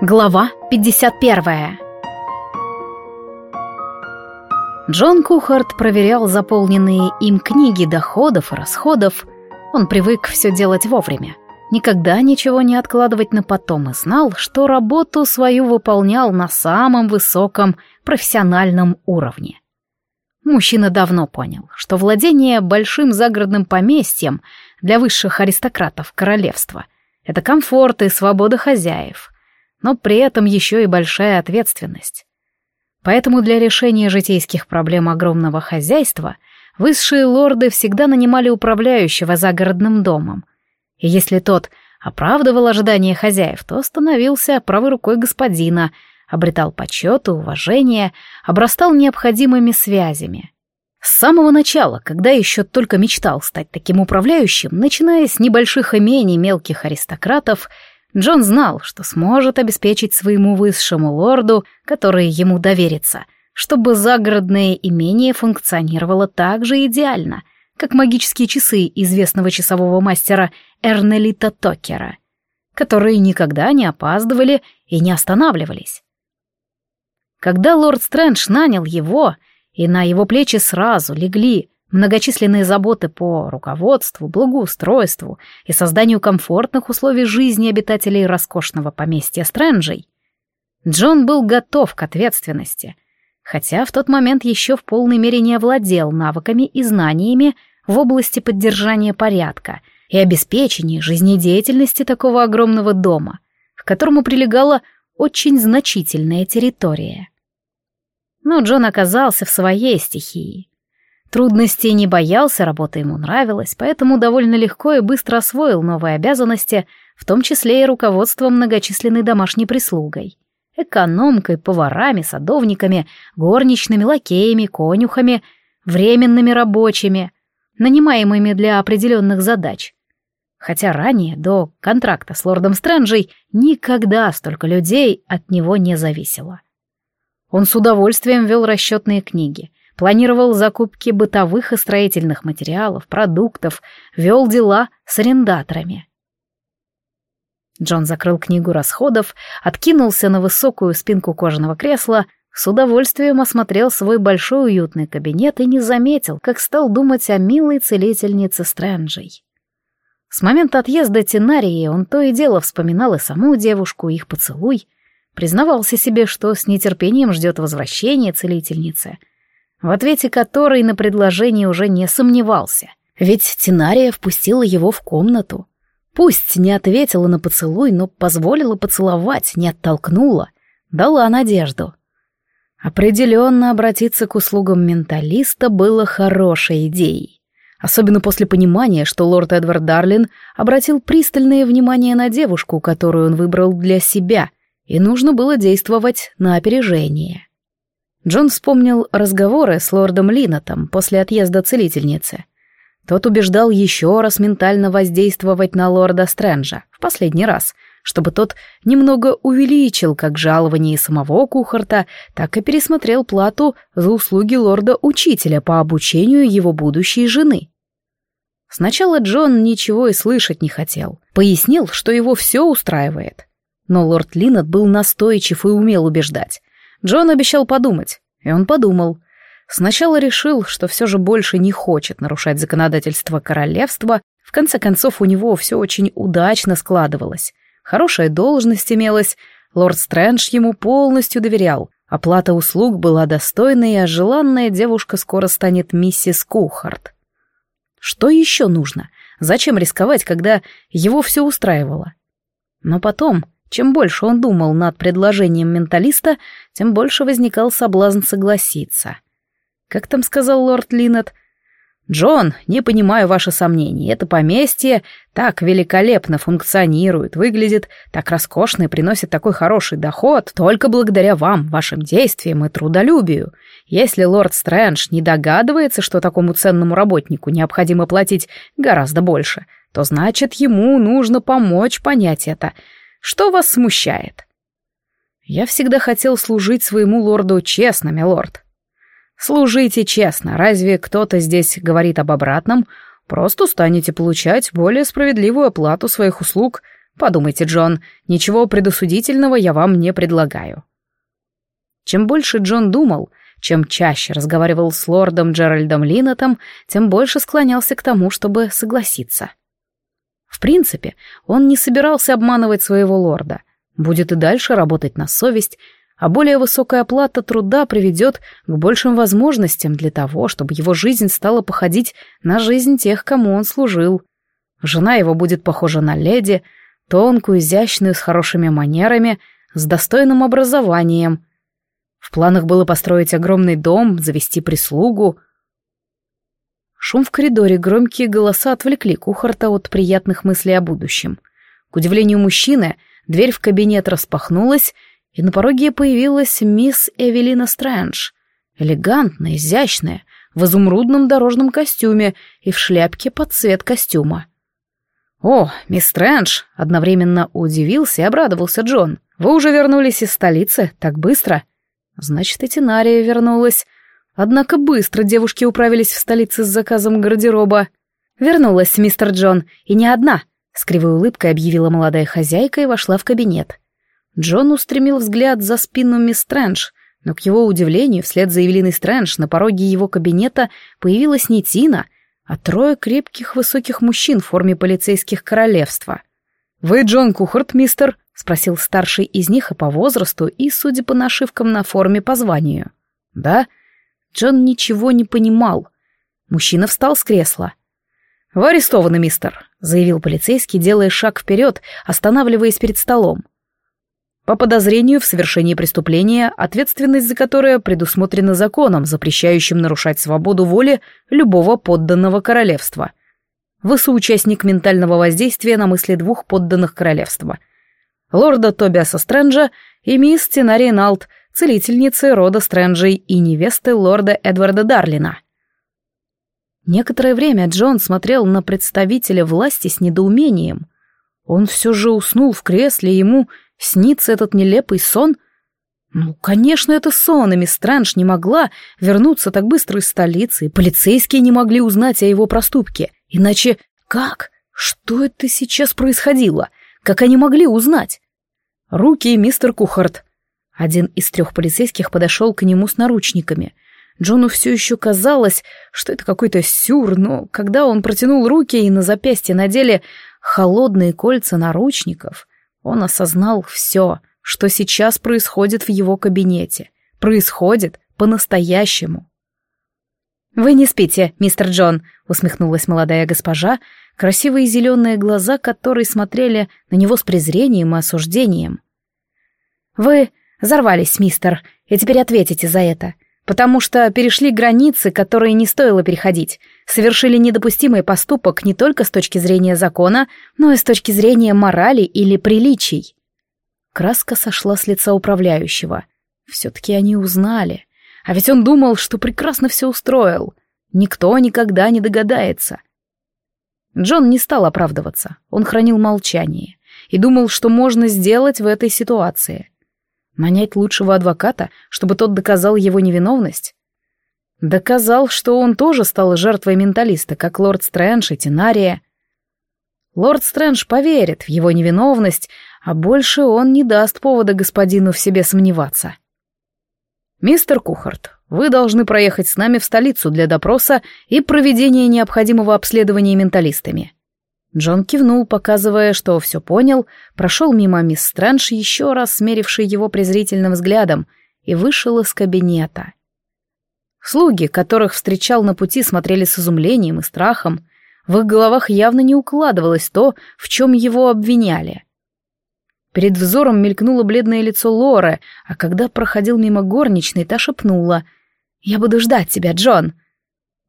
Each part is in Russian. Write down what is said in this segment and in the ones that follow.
Глава 51 Джон Кухарт проверял заполненные им книги доходов и расходов. Он привык все делать вовремя, никогда ничего не откладывать на потом и знал, что работу свою выполнял на самом высоком профессиональном уровне. Мужчина давно понял, что владение большим загородным поместьем для высших аристократов королевства — это комфорт и свобода хозяев — но при этом еще и большая ответственность. Поэтому для решения житейских проблем огромного хозяйства высшие лорды всегда нанимали управляющего загородным домом. И если тот оправдывал ожидания хозяев, то становился правой рукой господина, обретал почет и уважение, обрастал необходимыми связями. С самого начала, когда еще только мечтал стать таким управляющим, начиная с небольших имений мелких аристократов, Джон знал, что сможет обеспечить своему высшему лорду, который ему доверится, чтобы загородное имение функционировало так же идеально, как магические часы известного часового мастера Эрнелита Токера, которые никогда не опаздывали и не останавливались. Когда лорд Стрэндж нанял его, и на его плечи сразу легли Многочисленные заботы по руководству, благоустройству и созданию комфортных условий жизни обитателей роскошного поместья Стрэнджей. Джон был готов к ответственности, хотя в тот момент еще в полной мере не овладел навыками и знаниями в области поддержания порядка и обеспечения жизнедеятельности такого огромного дома, к которому прилегала очень значительная территория. Но Джон оказался в своей стихии Трудностей не боялся, работа ему нравилась, поэтому довольно легко и быстро освоил новые обязанности, в том числе и руководство многочисленной домашней прислугой. Экономкой, поварами, садовниками, горничными, лакеями, конюхами, временными рабочими, нанимаемыми для определенных задач. Хотя ранее, до контракта с лордом Стрэнджей, никогда столько людей от него не зависело. Он с удовольствием вел расчетные книги — планировал закупки бытовых и строительных материалов, продуктов, вел дела с арендаторами. Джон закрыл книгу расходов, откинулся на высокую спинку кожаного кресла, с удовольствием осмотрел свой большой уютный кабинет и не заметил, как стал думать о милой целительнице Стрэнджей. С момента отъезда Тинарии он то и дело вспоминал и саму девушку, и их поцелуй, признавался себе, что с нетерпением ждет возвращения целительницы, в ответе которой на предложение уже не сомневался. Ведь Тинария впустила его в комнату. Пусть не ответила на поцелуй, но позволила поцеловать, не оттолкнула, дала надежду. Определенно обратиться к услугам менталиста было хорошей идеей. Особенно после понимания, что лорд Эдвард Дарлин обратил пристальное внимание на девушку, которую он выбрал для себя, и нужно было действовать на опережение. Джон вспомнил разговоры с лордом Линнетом после отъезда целительницы. Тот убеждал еще раз ментально воздействовать на лорда Стрэнджа, в последний раз, чтобы тот немного увеличил как жалование самого Кухарта, так и пересмотрел плату за услуги лорда-учителя по обучению его будущей жены. Сначала Джон ничего и слышать не хотел. Пояснил, что его все устраивает. Но лорд Линнет был настойчив и умел убеждать. Джон обещал подумать, и он подумал. Сначала решил, что все же больше не хочет нарушать законодательство королевства, в конце концов у него все очень удачно складывалось. Хорошая должность имелась, лорд Стрэндж ему полностью доверял, оплата услуг была достойной, а желанная девушка скоро станет миссис Кухарт. Что еще нужно? Зачем рисковать, когда его все устраивало? Но потом чем больше он думал над предложением менталиста, тем больше возникал соблазн согласиться. Как там сказал лорд Линнет? «Джон, не понимаю ваши сомнения. Это поместье так великолепно функционирует, выглядит так роскошно и приносит такой хороший доход только благодаря вам, вашим действиям и трудолюбию. Если лорд Стрэндж не догадывается, что такому ценному работнику необходимо платить гораздо больше, то значит, ему нужно помочь понять это» Что вас смущает?» «Я всегда хотел служить своему лорду честно, милорд». «Служите честно. Разве кто-то здесь говорит об обратном? Просто станете получать более справедливую оплату своих услуг. Подумайте, Джон, ничего предосудительного я вам не предлагаю. Чем больше Джон думал, чем чаще разговаривал с лордом Джеральдом Линнетом, тем больше склонялся к тому, чтобы согласиться. В принципе, он не собирался обманывать своего лорда. Будет и дальше работать на совесть, а более высокая оплата труда приведет к большим возможностям для того, чтобы его жизнь стала походить на жизнь тех, кому он служил. Жена его будет похожа на леди, тонкую, изящную, с хорошими манерами, с достойным образованием. В планах было построить огромный дом, завести прислугу. Шум в коридоре, громкие голоса отвлекли Кухарта от приятных мыслей о будущем. К удивлению мужчины, дверь в кабинет распахнулась, и на пороге появилась мисс Эвелина Стрэндж. Элегантная, изящная, в изумрудном дорожном костюме и в шляпке под цвет костюма. «О, мисс Стрэндж!» — одновременно удивился и обрадовался Джон. «Вы уже вернулись из столицы? Так быстро?» «Значит, и Тинария вернулась. Однако быстро девушки управились в столице с заказом гардероба. Вернулась, мистер Джон, и не одна!» С кривой улыбкой объявила молодая хозяйка и вошла в кабинет. Джон устремил взгляд за спину мисс Стрэндж, но к его удивлению, вслед за Евелиной Стрэндж на пороге его кабинета появилась не Тина, а трое крепких высоких мужчин в форме полицейских королевства. «Вы Джон Кухарт, мистер?» — спросил старший из них и по возрасту, и, судя по нашивкам на форме, по званию. «Да?» Джон ничего не понимал. Мужчина встал с кресла. «Вы арестованы, мистер», — заявил полицейский, делая шаг вперед, останавливаясь перед столом по подозрению в совершении преступления, ответственность за которое предусмотрена законом, запрещающим нарушать свободу воли любого подданного королевства. Вы соучастник ментального воздействия на мысли двух подданных королевства. Лорда Тобиаса Стрэнджа и мисс Тенария Налт, целительницы рода Стрэнджей и невесты лорда Эдварда Дарлина. Некоторое время Джон смотрел на представителя власти с недоумением. Он все же уснул в кресле, ему Снится этот нелепый сон? Ну, конечно, это сон, и мисс Стрэндж не могла вернуться так быстро из столицы, и полицейские не могли узнать о его проступке. Иначе как? Что это сейчас происходило? Как они могли узнать? Руки, мистер Кухарт. Один из трех полицейских подошел к нему с наручниками. Джону все еще казалось, что это какой-то сюр, но когда он протянул руки и на запястье надели холодные кольца наручников, он осознал все, что сейчас происходит в его кабинете. Происходит по-настоящему. «Вы не спите, мистер Джон», — усмехнулась молодая госпожа, красивые зеленые глаза которые смотрели на него с презрением и осуждением. «Вы взорвались, мистер, и теперь ответите за это потому что перешли границы, которые не стоило переходить, совершили недопустимый поступок не только с точки зрения закона, но и с точки зрения морали или приличий. Краска сошла с лица управляющего. Все-таки они узнали. А ведь он думал, что прекрасно все устроил. Никто никогда не догадается. Джон не стал оправдываться. Он хранил молчание и думал, что можно сделать в этой ситуации. Нанять лучшего адвоката, чтобы тот доказал его невиновность? Доказал, что он тоже стал жертвой менталиста, как лорд Стрэндж и Тинария. Лорд Стрэндж поверит в его невиновность, а больше он не даст повода господину в себе сомневаться. «Мистер Кухарт, вы должны проехать с нами в столицу для допроса и проведения необходимого обследования менталистами. Джон кивнул, показывая, что все понял, прошел мимо мисс Стрэндж, еще раз смеривший его презрительным взглядом, и вышел из кабинета. Слуги, которых встречал на пути, смотрели с изумлением и страхом. В их головах явно не укладывалось то, в чем его обвиняли. Перед взором мелькнуло бледное лицо Лоры, а когда проходил мимо горничной, та шепнула «Я буду ждать тебя, Джон».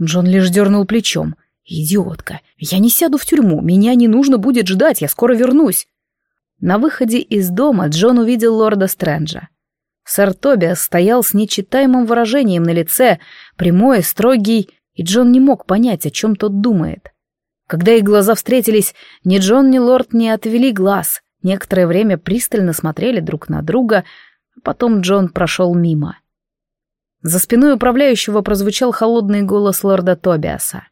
Джон лишь дернул плечом — «Идиотка! Я не сяду в тюрьму, меня не нужно будет ждать, я скоро вернусь!» На выходе из дома Джон увидел лорда Стрэнджа. Сэр Тобиас стоял с нечитаемым выражением на лице, прямой, строгий, и Джон не мог понять, о чем тот думает. Когда их глаза встретились, ни Джон, ни лорд не отвели глаз, некоторое время пристально смотрели друг на друга, а потом Джон прошел мимо. За спиной управляющего прозвучал холодный голос лорда Тобиаса.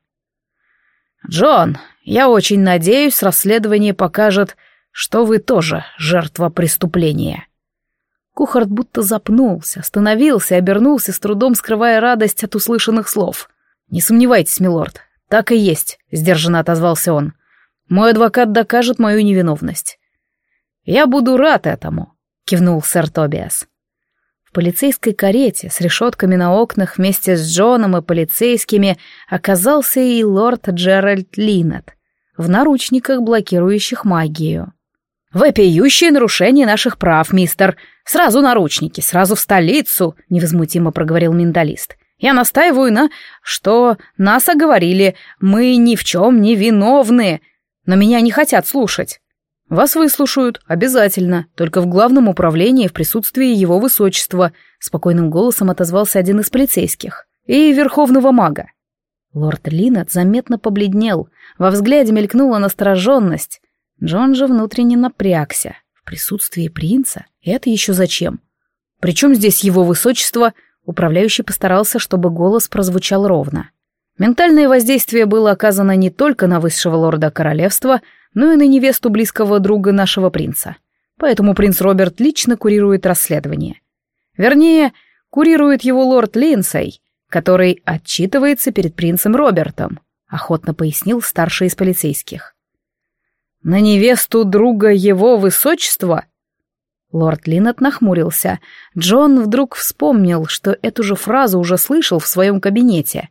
«Джон, я очень надеюсь, расследование покажет, что вы тоже жертва преступления». Кухарт будто запнулся, остановился обернулся, с трудом скрывая радость от услышанных слов. «Не сомневайтесь, милорд, так и есть», — сдержанно отозвался он. «Мой адвокат докажет мою невиновность». «Я буду рад этому», — кивнул сэр Тобиас. В полицейской карете с решетками на окнах вместе с Джоном и полицейскими оказался и лорд Джеральд Линнет в наручниках, блокирующих магию. «Вопиющее нарушение наших прав, мистер. Сразу наручники, сразу в столицу», — невозмутимо проговорил менталист. «Я настаиваю на... что нас оговорили. Мы ни в чем не виновны. Но меня не хотят слушать». «Вас выслушают, обязательно, только в главном управлении в присутствии его высочества», — спокойным голосом отозвался один из полицейских. «И верховного мага». Лорд Линнет заметно побледнел, во взгляде мелькнула настороженность. Джон же внутренне напрягся. В присутствии принца? Это еще зачем? Причем здесь его высочество? Управляющий постарался, чтобы голос прозвучал ровно. Ментальное воздействие было оказано не только на высшего лорда королевства, но и на невесту близкого друга нашего принца. Поэтому принц Роберт лично курирует расследование. Вернее, курирует его лорд Линсей, который отчитывается перед принцем Робертом, охотно пояснил старший из полицейских. «На невесту друга его высочества?» Лорд Линнет нахмурился. Джон вдруг вспомнил, что эту же фразу уже слышал в своем кабинете.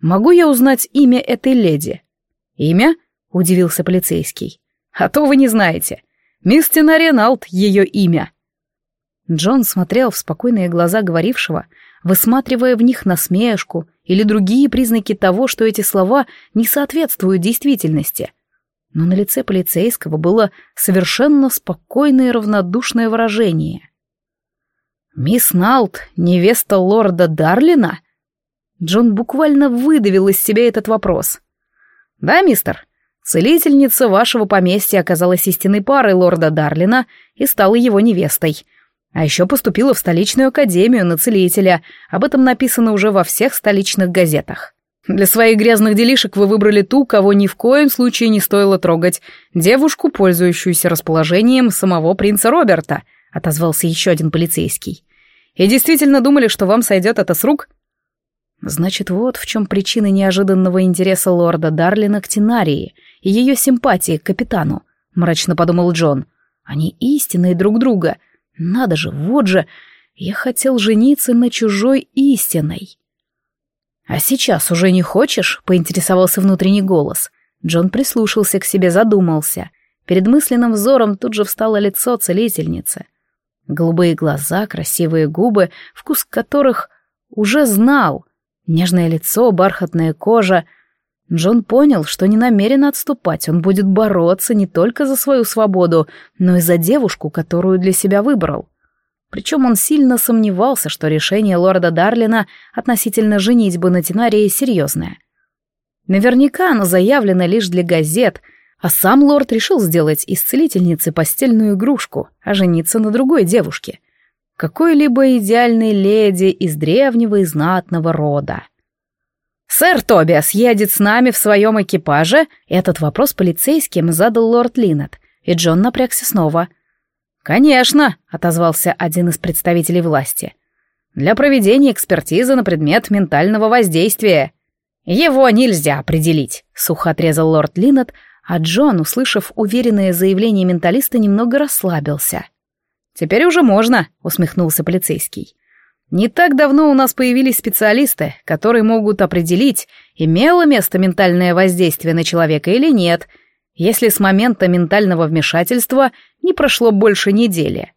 «Могу я узнать имя этой леди?» «Имя?» — удивился полицейский. «А то вы не знаете. Мисс Тина Реналд — ее имя». Джон смотрел в спокойные глаза говорившего, высматривая в них насмешку или другие признаки того, что эти слова не соответствуют действительности — но на лице полицейского было совершенно спокойное и равнодушное выражение. «Мисс Налт, невеста лорда Дарлина?» Джон буквально выдавил из себя этот вопрос. «Да, мистер, целительница вашего поместья оказалась истинной парой лорда Дарлина и стала его невестой. А еще поступила в столичную академию на целителя, об этом написано уже во всех столичных газетах. Для своих грязных делишек вы выбрали ту, кого ни в коем случае не стоило трогать. Девушку, пользующуюся расположением самого принца Роберта», — отозвался еще один полицейский. «И действительно думали, что вам сойдет это с рук?» Значит, вот в чем причина неожиданного интереса лорда Дарлина к Тинарии и ее симпатии к капитану, мрачно подумал Джон. Они истинные друг друга. Надо же, вот же, я хотел жениться на чужой истиной. «А сейчас уже не хочешь?» — поинтересовался внутренний голос. Джон прислушался к себе, задумался. Перед мысленным взором тут же встало лицо целительницы. Голубые глаза, красивые губы, вкус которых уже знал. Нежное лицо, бархатная кожа. Джон понял, что не намерен отступать, он будет бороться не только за свою свободу, но и за девушку, которую для себя выбрал. Причем он сильно сомневался, что решение лорда Дарлина относительно женитьбы на Тинарии серьезное. Наверняка оно заявлено лишь для газет, а сам лорд решил сделать из целительницы постельную игрушку, а жениться на другой девушке. Какой-либо идеальной леди из древнего и знатного рода. «Сэр Тобиас едет с нами в своем экипаже?» Этот вопрос полицейским задал лорд Линнет, и Джон напрягся снова — «Конечно», — отозвался один из представителей власти. «Для проведения экспертизы на предмет ментального воздействия». «Его нельзя определить», — сухо отрезал лорд Линнет, а Джон, услышав уверенное заявление менталиста, немного расслабился. «Теперь уже можно», — усмехнулся полицейский. «Не так давно у нас появились специалисты, которые могут определить, имело место ментальное воздействие на человека или нет, если с момента ментального вмешательства не прошло больше недели.